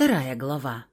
Вторая глава.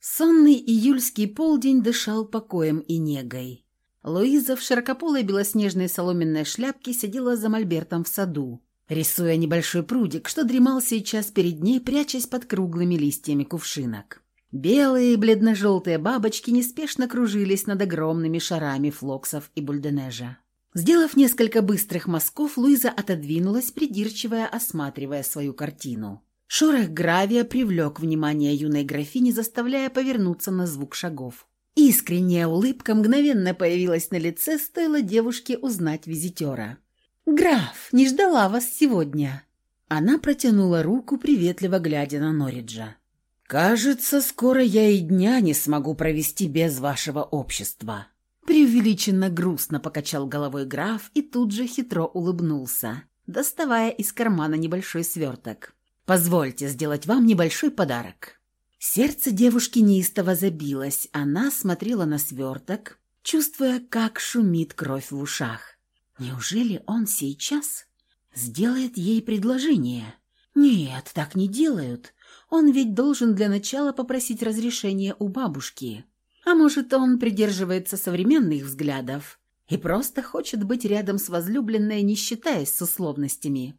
Сонный июльский полдень дышал покоем и негой. Луиза в широкополой белоснежной соломенной шляпке сидела за мольбертом в саду, рисуя небольшой прудик, что дремал сейчас перед ней, прячась под круглыми листьями кувшинок. Белые и бледно-желтые бабочки неспешно кружились над огромными шарами флоксов и бульденежа. Сделав несколько быстрых мазков, Луиза отодвинулась, придирчивая, осматривая свою картину. Шорох гравия привлек внимание юной графини, заставляя повернуться на звук шагов. Искренняя улыбка мгновенно появилась на лице, стоило девушке узнать визитера. «Граф, не ждала вас сегодня!» Она протянула руку, приветливо глядя на Норриджа. «Кажется, скоро я и дня не смогу провести без вашего общества». Преувеличенно грустно покачал головой граф и тут же хитро улыбнулся, доставая из кармана небольшой сверток. Позвольте сделать вам небольшой подарок». Сердце девушки неистово забилось. Она смотрела на сверток, чувствуя, как шумит кровь в ушах. Неужели он сейчас сделает ей предложение? Нет, так не делают. Он ведь должен для начала попросить разрешения у бабушки. А может, он придерживается современных взглядов и просто хочет быть рядом с возлюбленной, не считаясь с условностями.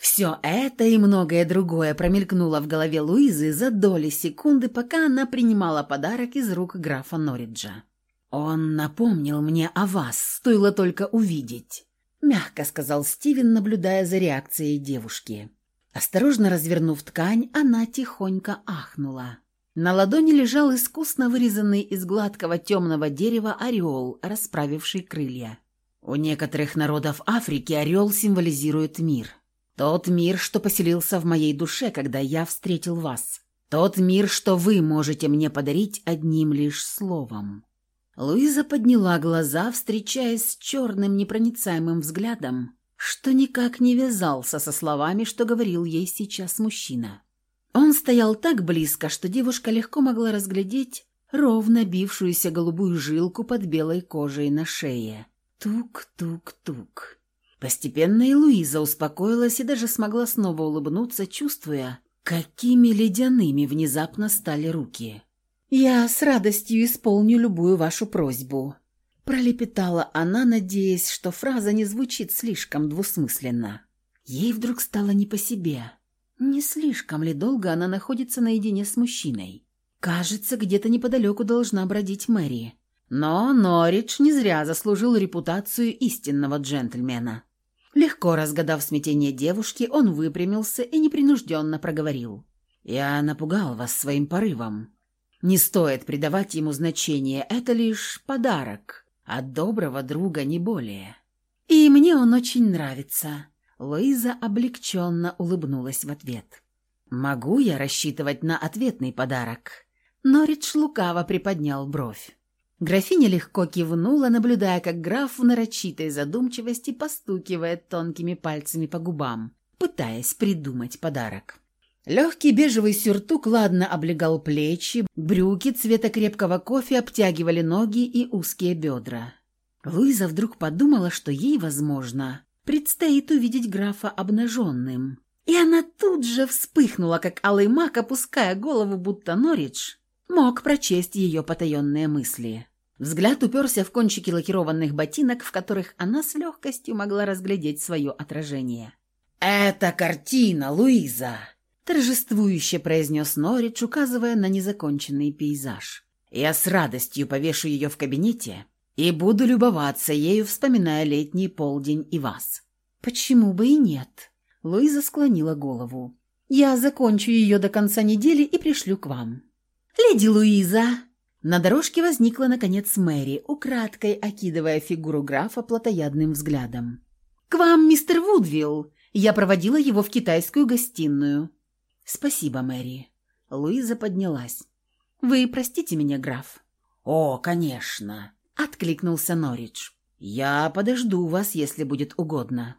Все это и многое другое промелькнуло в голове Луизы за доли секунды, пока она принимала подарок из рук графа Норриджа. «Он напомнил мне о вас, стоило только увидеть», — мягко сказал Стивен, наблюдая за реакцией девушки. Осторожно развернув ткань, она тихонько ахнула. На ладони лежал искусно вырезанный из гладкого темного дерева орел, расправивший крылья. У некоторых народов Африки орел символизирует мир — тот мир, что поселился в моей душе, когда я встретил вас. Тот мир, что вы можете мне подарить одним лишь словом». Луиза подняла глаза, встречаясь с черным непроницаемым взглядом, что никак не вязался со словами, что говорил ей сейчас мужчина. Он стоял так близко, что девушка легко могла разглядеть ровно бившуюся голубую жилку под белой кожей на шее. Тук-тук-тук. Постепенно и Луиза успокоилась и даже смогла снова улыбнуться, чувствуя, какими ледяными внезапно стали руки. «Я с радостью исполню любую вашу просьбу», – пролепетала она, надеясь, что фраза не звучит слишком двусмысленно. Ей вдруг стало не по себе. Не слишком ли долго она находится наедине с мужчиной? Кажется, где-то неподалеку должна бродить Мэри. Но Норридж не зря заслужил репутацию истинного джентльмена. Легко разгадав смятение девушки, он выпрямился и непринужденно проговорил. «Я напугал вас своим порывом. Не стоит придавать ему значение, это лишь подарок. От доброго друга не более». «И мне он очень нравится». Луиза облегченно улыбнулась в ответ. «Могу я рассчитывать на ответный подарок?» Норридж лукаво приподнял бровь. Графиня легко кивнула, наблюдая, как граф в нарочитой задумчивости постукивает тонкими пальцами по губам, пытаясь придумать подарок. Легкий бежевый сюртук ладно облегал плечи, брюки цвета крепкого кофе обтягивали ноги и узкие бедра. Луиза вдруг подумала, что ей, возможно, предстоит увидеть графа обнаженным. И она тут же вспыхнула, как алый мак, опуская голову, будто Норридж мог прочесть ее потаенные мысли. Взгляд уперся в кончики лакированных ботинок, в которых она с легкостью могла разглядеть свое отражение. «Это картина, Луиза!» – торжествующе произнес Норридж, указывая на незаконченный пейзаж. «Я с радостью повешу ее в кабинете и буду любоваться ею, вспоминая летний полдень и вас». «Почему бы и нет?» – Луиза склонила голову. «Я закончу ее до конца недели и пришлю к вам». «Леди Луиза!» На дорожке возникла, наконец, Мэри, украдкой окидывая фигуру графа плотоядным взглядом. «К вам, мистер Вудвилл! Я проводила его в китайскую гостиную». «Спасибо, Мэри». Луиза поднялась. «Вы простите меня, граф?» «О, конечно», — откликнулся Норридж. «Я подожду вас, если будет угодно».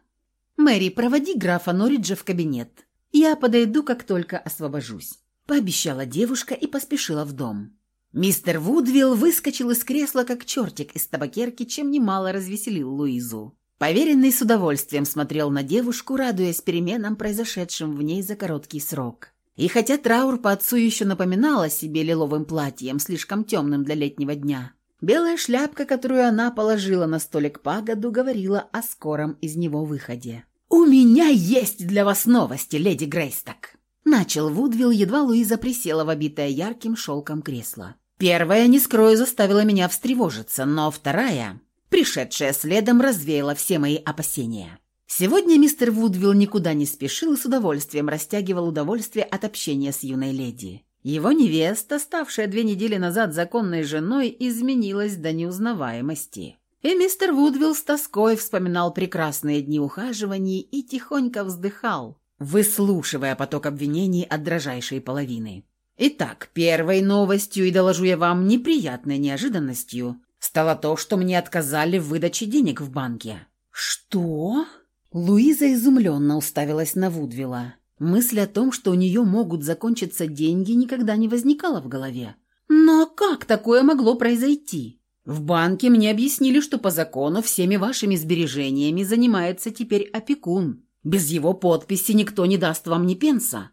«Мэри, проводи графа Норриджа в кабинет. Я подойду, как только освобожусь», — пообещала девушка и поспешила в дом. Мистер Вудвилл выскочил из кресла, как чертик из табакерки, чем немало развеселил Луизу. Поверенный с удовольствием смотрел на девушку, радуясь переменам, произошедшим в ней за короткий срок. И хотя траур по отцу еще напоминал о себе лиловым платьем, слишком темным для летнего дня, белая шляпка, которую она положила на столик пагоду, говорила о скором из него выходе. «У меня есть для вас новости, леди Грейсток!» Начал Вудвилл, едва Луиза присела в обитое ярким шелком кресло. Первая, не скрою, заставила меня встревожиться, но вторая, пришедшая следом, развеяла все мои опасения. Сегодня мистер Вудвилл никуда не спешил и с удовольствием растягивал удовольствие от общения с юной леди. Его невеста, ставшая две недели назад законной женой, изменилась до неузнаваемости. И мистер Вудвилл с тоской вспоминал прекрасные дни ухаживаний и тихонько вздыхал, выслушивая поток обвинений от дрожайшей половины. Итак, первой новостью, и доложу я вам неприятной неожиданностью, стало то, что мне отказали в выдаче денег в банке. «Что?» Луиза изумленно уставилась на Вудвилла. Мысль о том, что у нее могут закончиться деньги, никогда не возникала в голове. Но как такое могло произойти? В банке мне объяснили, что по закону всеми вашими сбережениями занимается теперь опекун. Без его подписи никто не даст вам ни пенса.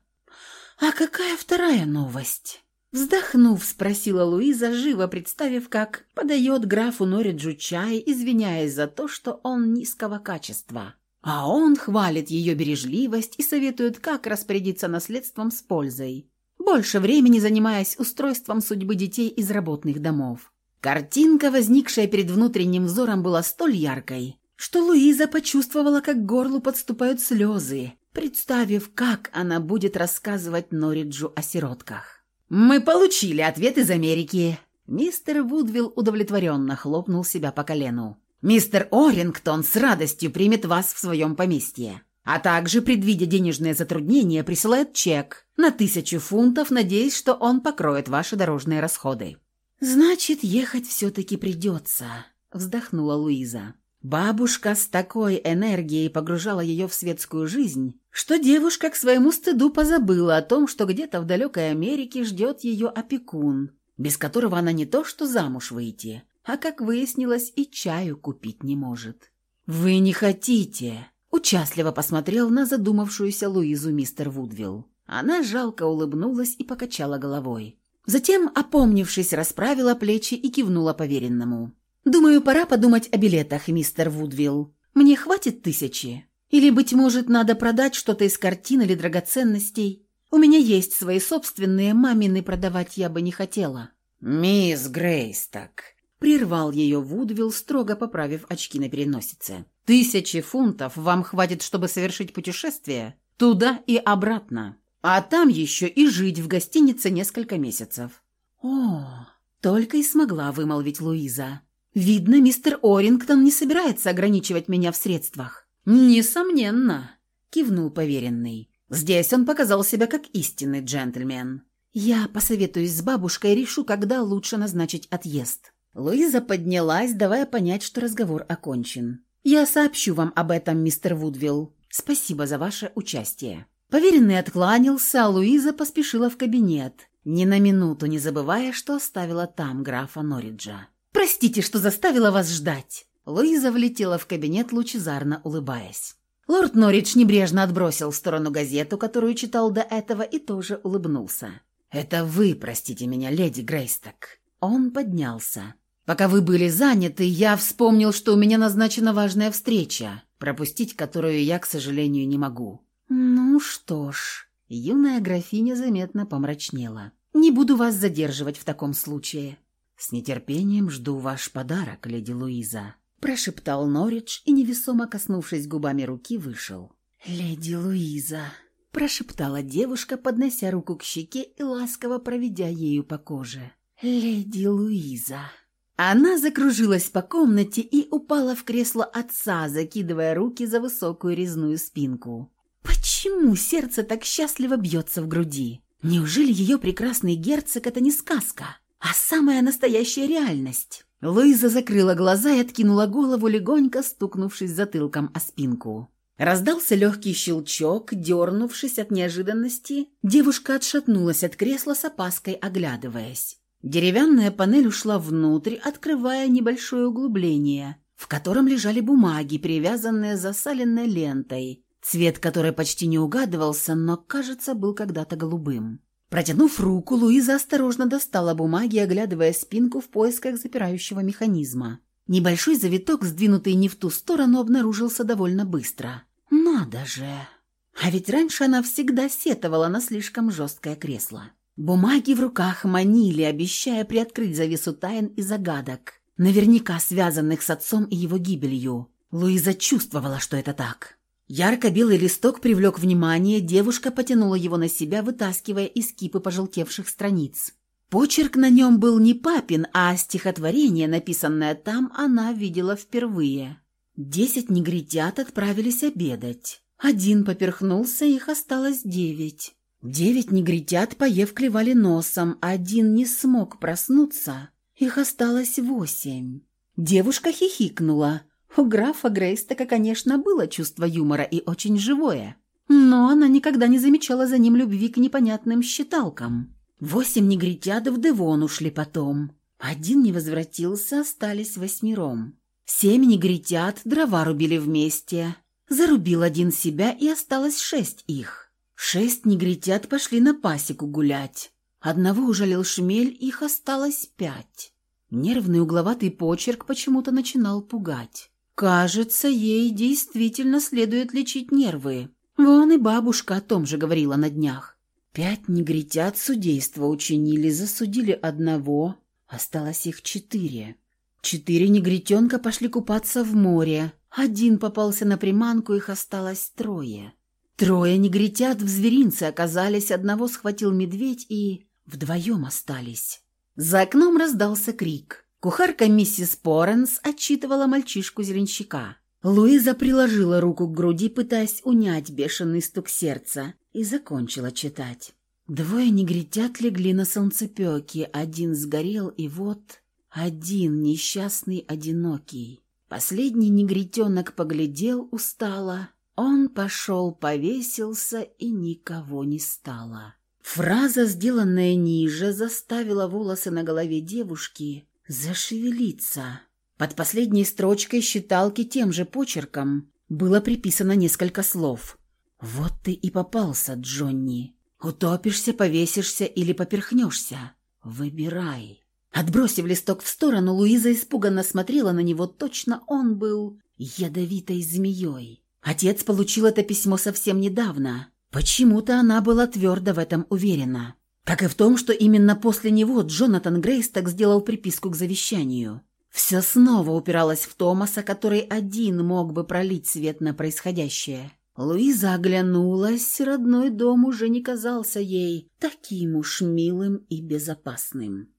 А какая вторая новость? Вздохнув, спросила Луиза, живо представив, как подает графу Норриджу чай, извиняясь за то, что он низкого качества. А он хвалит ее бережливость и советует, как распорядиться наследством с пользой, больше времени занимаясь устройством судьбы детей из работных домов. Картинка, возникшая перед внутренним взором, была столь яркой, что Луиза почувствовала, как к горлу подступают слезы, представив, как она будет рассказывать Норриджу о сиротках. «Мы получили ответ из Америки!» Мистер Вудвилл удовлетворенно хлопнул себя по колену. Мистер Орингтон с радостью примет вас в своем поместье, а также, предвидя денежные затруднения, присылает чек на тысячу фунтов, надеясь, что он покроет ваши дорожные расходы». «Значит, ехать все-таки придется», — вздохнула Луиза. Бабушка с такой энергией погружала ее в светскую жизнь, что девушка к своему стыду позабыла о том, что где-то в далекой Америке ждет ее опекун, без которого она не то что замуж выйти, а, как выяснилось, и чаю купить не может. «Вы не хотите!» – участливо посмотрел на задумавшуюся Луизу мистер Вудвилл. Она жалко улыбнулась и покачала головой. Затем, опомнившись, расправила плечи и кивнула поверенному. «Думаю, пора подумать о билетах, мистер Вудвилл. Мне хватит тысячи? Или, быть может, надо продать что-то из картин или драгоценностей? У меня есть свои собственные, мамины продавать я бы не хотела». «Мисс Грейсток», Прервал ее Вудвилл, строго поправив очки на переносице. «Тысячи фунтов вам хватит, чтобы совершить путешествие туда и обратно. А там еще и жить в гостинице несколько месяцев». «О!» — только и смогла вымолвить Луиза. «Видно, мистер Орингтон не собирается ограничивать меня в средствах». «Несомненно», — кивнул поверенный. «Здесь он показал себя как истинный джентльмен». «Я посоветуюсь с бабушкой и решу, когда лучше назначить отъезд». Луиза поднялась, давая понять, что разговор окончен. «Я сообщу вам об этом, мистер Вудвилл. Спасибо за ваше участие». Поверенный откланялся, а Луиза поспешила в кабинет, ни на минуту не забывая, что оставила там графа Норриджа. «Простите, что заставила вас ждать!» Луиза влетела в кабинет, лучезарно улыбаясь. Лорд Норридж небрежно отбросил в сторону газету, которую читал до этого, и тоже улыбнулся. «Это вы, простите меня, леди Грейсток». Он поднялся. Пока вы были заняты, я вспомнил, что у меня назначена важная встреча, пропустить которую я, к сожалению, не могу». «Ну что ж...» Юная графиня заметно помрачнела. «Не буду вас задерживать в таком случае». «С нетерпением жду ваш подарок, леди Луиза», прошептал Норридж и, невесомо коснувшись губами руки, вышел. «Леди Луиза», прошептала девушка, поднося руку к щеке и ласково проведя ею по коже. «Леди Луиза». Она закружилась по комнате и упала в кресло отца, закидывая руки за высокую резную спинку. Почему сердце так счастливо бьется в груди? Неужели ее прекрасный герцог – это не сказка, а самая настоящая реальность? Луиза закрыла глаза и откинула голову, легонько стукнувшись затылком о спинку. Раздался легкий щелчок, дернувшись от неожиданности, девушка отшатнулась от кресла с опаской, оглядываясь. Деревянная панель ушла внутрь, открывая небольшое углубление, в котором лежали бумаги, привязанные засаленной лентой, цвет которой почти не угадывался, но, кажется, был когда-то голубым. Протянув руку, Луиза осторожно достала бумаги, оглядывая спинку в поисках запирающего механизма. Небольшой завиток, сдвинутый не в ту сторону, обнаружился довольно быстро. «Надо же!» А ведь раньше она всегда сетовала на слишком жесткое кресло. Бумаги в руках манили, обещая приоткрыть завесу тайн и загадок, наверняка связанных с отцом и его гибелью. Луиза чувствовала, что это так. Ярко-белый листок привлек внимание, девушка потянула его на себя, вытаскивая из кипы пожелтевших страниц. Почерк на нем был не папин, а стихотворение, написанное там, она видела впервые. Десять негритят отправились обедать. Один поперхнулся, их осталось девять. Девять негритят, поев, клевали носом, один не смог проснуться, их осталось восемь. Девушка хихикнула. У графа Грейстека, конечно, было чувство юмора и очень живое, но она никогда не замечала за ним любви к непонятным считалкам. Восемь негритят в Девон ушли потом. Один не возвратился, остались восьмером. Семь негритят дрова рубили вместе. Зарубил один себя, и осталось шесть их. Шесть негритят пошли на пасеку гулять. Одного ужалил шмель, их осталось пять. Нервный угловатый почерк почему-то начинал пугать. Кажется, ей действительно следует лечить нервы. Вон и бабушка о том же говорила на днях. Пять негритят судейство учинили, засудили одного, осталось их четыре. Четыре негритенка пошли купаться в море. Один попался на приманку, их осталось трое. Трое негритят в зверинце оказались, одного схватил медведь и вдвоем остались. За окном раздался крик. Кухарка миссис Поренс отчитывала мальчишку-зеленщика. Луиза приложила руку к груди, пытаясь унять бешеный стук сердца, и закончила читать. Двое негритят легли на солнцепеке, один сгорел, и вот один несчастный одинокий. Последний негритенок поглядел устало. Он пошел, повесился, и никого не стало. Фраза, сделанная ниже, заставила волосы на голове девушки Зашевелиться. Под последней строчкой считалки тем же почерком было приписано несколько слов. «Вот ты и попался, Джонни. Утопишься, повесишься или поперхнешься. Выбирай». Отбросив листок в сторону, Луиза испуганно смотрела на него. Точно он был ядовитой змеей. Отец получил это письмо совсем недавно. Почему-то она была твердо в этом уверена. Как и в том, что именно после него Джонатан Грейсток сделал приписку к завещанию. Все снова упиралось в Томаса, который один мог бы пролить свет на происходящее. Луиза оглянулась, родной дом уже не казался ей таким уж милым и безопасным.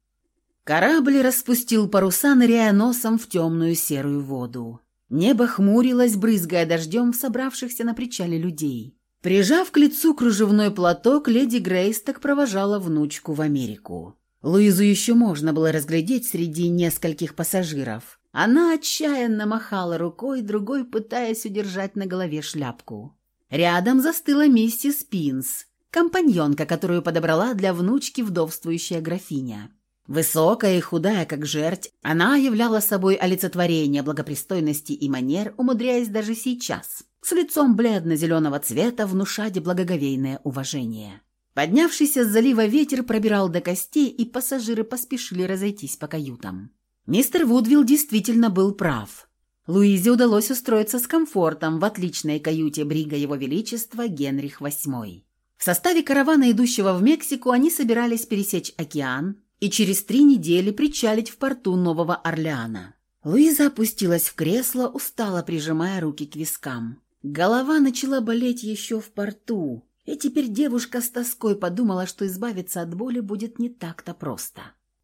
Корабль распустил паруса, ныряя носом в темную серую воду. Небо хмурилось, брызгая дождем в собравшихся на причале людей. Прижав к лицу кружевной платок, леди Грейс так провожала внучку в Америку. Луизу еще можно было разглядеть среди нескольких пассажиров. Она отчаянно махала рукой, другой пытаясь удержать на голове шляпку. Рядом застыла миссис Пинс, компаньонка, которую подобрала для внучки вдовствующая графиня. Высокая и худая, как жерть, она являла собой олицетворение благопристойности и манер, умудряясь даже сейчас с лицом бледно-зеленого цвета внушать благоговейное уважение. Поднявшийся с залива ветер пробирал до костей, и пассажиры поспешили разойтись по каютам. Мистер Вудвилл действительно был прав. Луизе удалось устроиться с комфортом в отличной каюте брига Его Величества Генрих VIII. В составе каравана, идущего в Мексику, они собирались пересечь океан и через три недели причалить в порту Нового Орлеана. Луиза опустилась в кресло, устало прижимая руки к вискам. Голова начала болеть еще в порту, и теперь девушка с тоской подумала, что избавиться от боли будет не так-то просто.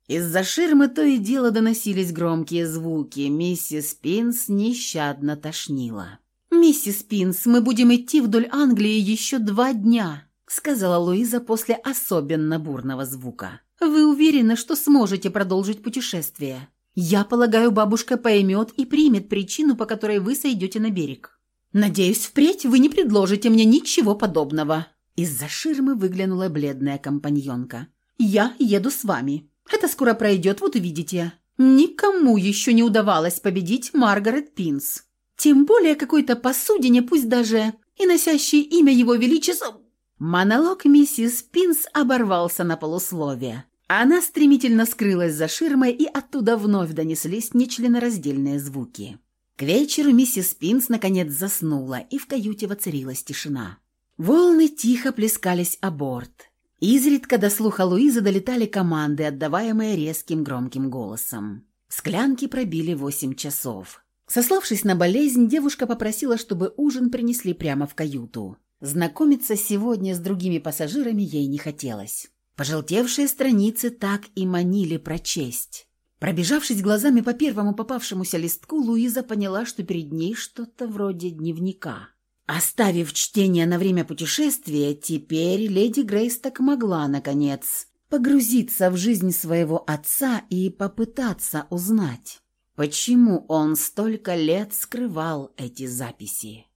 Из-за ширмы то и дело доносились громкие звуки. Миссис Пинс нещадно тошнила. «Миссис Пинс, мы будем идти вдоль Англии еще два дня», сказала Луиза после особенно бурного звука. «Вы уверены, что сможете продолжить путешествие? Я полагаю, бабушка поймет и примет причину, по которой вы сойдете на берег». Надеюсь, впредь вы не предложите мне ничего подобного». Из-за ширмы выглянула бледная компаньонка. «Я еду с вами. Это скоро пройдет, вот увидите. Никому еще не удавалось победить Маргарет Пинс. Тем более какой-то посудине, пусть даже и носящий имя Его Величества...» Монолог миссис Пинс оборвался на полусловие. Она стремительно скрылась за ширмой, и оттуда вновь донеслись нечленораздельные звуки. К вечеру миссис Пинс наконец заснула, и в каюте воцарилась тишина. Волны тихо плескались о борт. Изредка до слуха Луизы долетали команды, отдаваемые резким громким голосом. Склянки пробили восемь часов. Сославшись на болезнь, девушка попросила, чтобы ужин принесли прямо в каюту. Знакомиться сегодня с другими пассажирами ей не хотелось. Пожелтевшие страницы так и манили прочесть. Пробежавшись глазами по первому попавшемуся листку, Луиза поняла, что перед ней что-то вроде дневника. Оставив чтение на время путешествия, теперь леди Грейс так могла, наконец, погрузиться в жизнь своего отца и попытаться узнать, почему он столько лет скрывал эти записи.